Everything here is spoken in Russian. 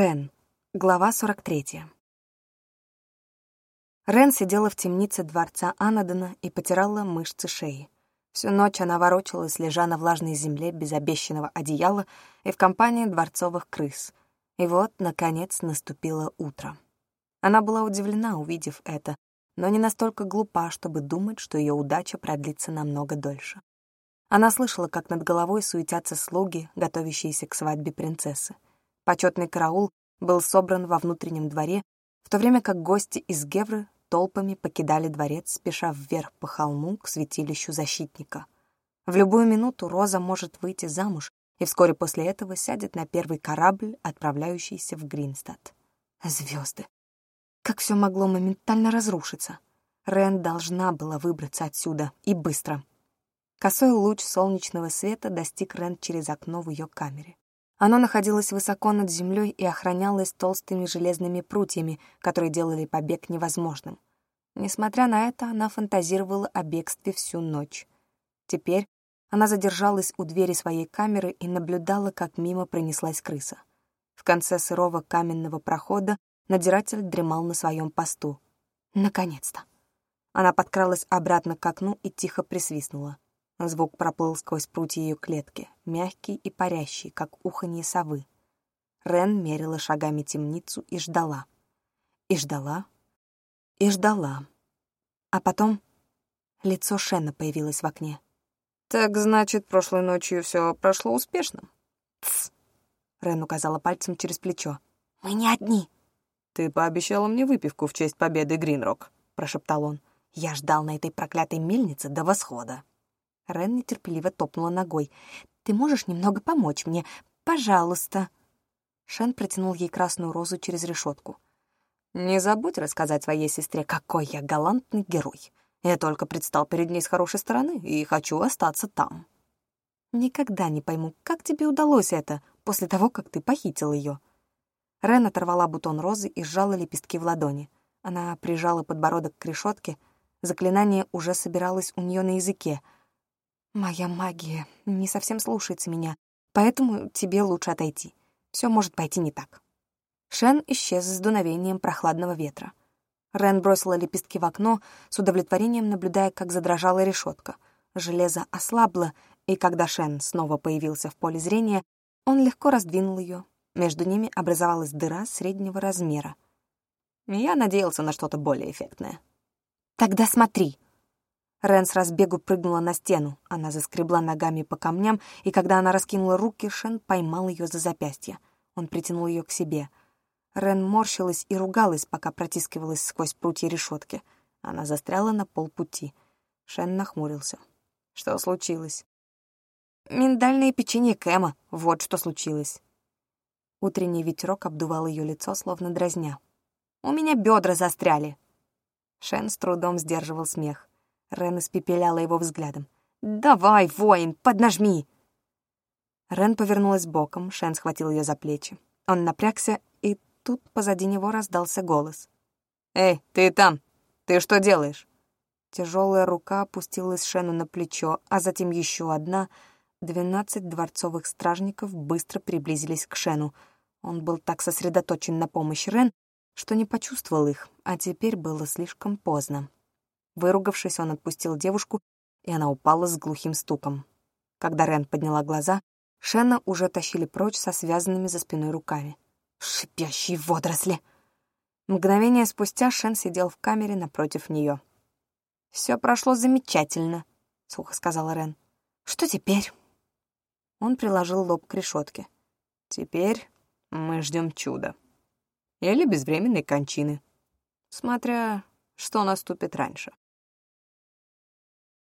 Рен. Глава 43. Рен сидела в темнице дворца Анадона и потирала мышцы шеи. Всю ночь она ворочалась, лежа на влажной земле без обещанного одеяла и в компании дворцовых крыс. И вот, наконец, наступило утро. Она была удивлена, увидев это, но не настолько глупа, чтобы думать, что ее удача продлится намного дольше. Она слышала, как над головой суетятся слуги, готовящиеся к свадьбе принцессы. Почетный караул был собран во внутреннем дворе, в то время как гости из Гевры толпами покидали дворец, спеша вверх по холму к святилищу защитника. В любую минуту Роза может выйти замуж, и вскоре после этого сядет на первый корабль, отправляющийся в Гринстад. Звезды. Как все могло моментально разрушиться. Рен должна была выбраться отсюда, и быстро. Косой луч солнечного света достиг Рен через окно в ее камере. Оно находилось высоко над землей и охранялось толстыми железными прутьями, которые делали побег невозможным. Несмотря на это, она фантазировала о бегстве всю ночь. Теперь она задержалась у двери своей камеры и наблюдала, как мимо пронеслась крыса. В конце сырого каменного прохода надзиратель дремал на своем посту. Наконец-то! Она подкралась обратно к окну и тихо присвистнула. Звук проплыл сквозь прутья ее клетки, мягкий и парящий, как уханье совы. Рен мерила шагами темницу и ждала. И ждала. И ждала. А потом лицо Шена появилось в окне. «Так, значит, прошлой ночью все прошло успешно?» «Тсс!» — Рен указала пальцем через плечо. «Мы не одни!» «Ты пообещала мне выпивку в честь победы, Гринрок», — прошептал он. «Я ждал на этой проклятой мельнице до восхода». Рен нетерпеливо топнула ногой. «Ты можешь немного помочь мне? Пожалуйста!» Шен протянул ей красную розу через решетку. «Не забудь рассказать своей сестре, какой я галантный герой. Я только предстал перед ней с хорошей стороны и хочу остаться там». «Никогда не пойму, как тебе удалось это после того, как ты похитил ее?» Рен оторвала бутон розы и сжала лепестки в ладони. Она прижала подбородок к решетке. Заклинание уже собиралось у нее на языке — Моя магия не совсем слушается меня, поэтому тебе лучше отойти. Все может пойти не так. Шен исчез с дуновением прохладного ветра. Рен бросила лепестки в окно, с удовлетворением наблюдая, как задрожала решетка. Железо ослабло, и когда Шен снова появился в поле зрения, он легко раздвинул ее. Между ними образовалась дыра среднего размера. Я надеялся на что-то более эффектное. «Тогда смотри!» Рен с разбегу прыгнула на стену. Она заскребла ногами по камням, и когда она раскинула руки, Шен поймал ее за запястье. Он притянул ее к себе. Рен морщилась и ругалась, пока протискивалась сквозь прутья решетки. Она застряла на полпути. Шен нахмурился. Что случилось? Миндальное печенье Кэма. Вот что случилось. Утренний ветерок обдувал ее лицо, словно дразня. «У меня бедра застряли!» Шен с трудом сдерживал смех. Рен испепеляла его взглядом. «Давай, воин, поднажми!» Рен повернулась боком, Шен схватил ее за плечи. Он напрягся, и тут позади него раздался голос. «Эй, ты там! Ты что делаешь?» Тяжелая рука опустилась Шену на плечо, а затем еще одна. Двенадцать дворцовых стражников быстро приблизились к Шену. Он был так сосредоточен на помощи Рен, что не почувствовал их, а теперь было слишком поздно. Выругавшись, он отпустил девушку, и она упала с глухим стуком. Когда Рен подняла глаза, Шена уже тащили прочь со связанными за спиной руками. «Шипящие водоросли!» Мгновение спустя Шен сидел в камере напротив нее. «Все прошло замечательно», — сухо сказала Рен. «Что теперь?» Он приложил лоб к решетке. «Теперь мы ждем чуда. Или безвременной кончины, смотря что наступит раньше».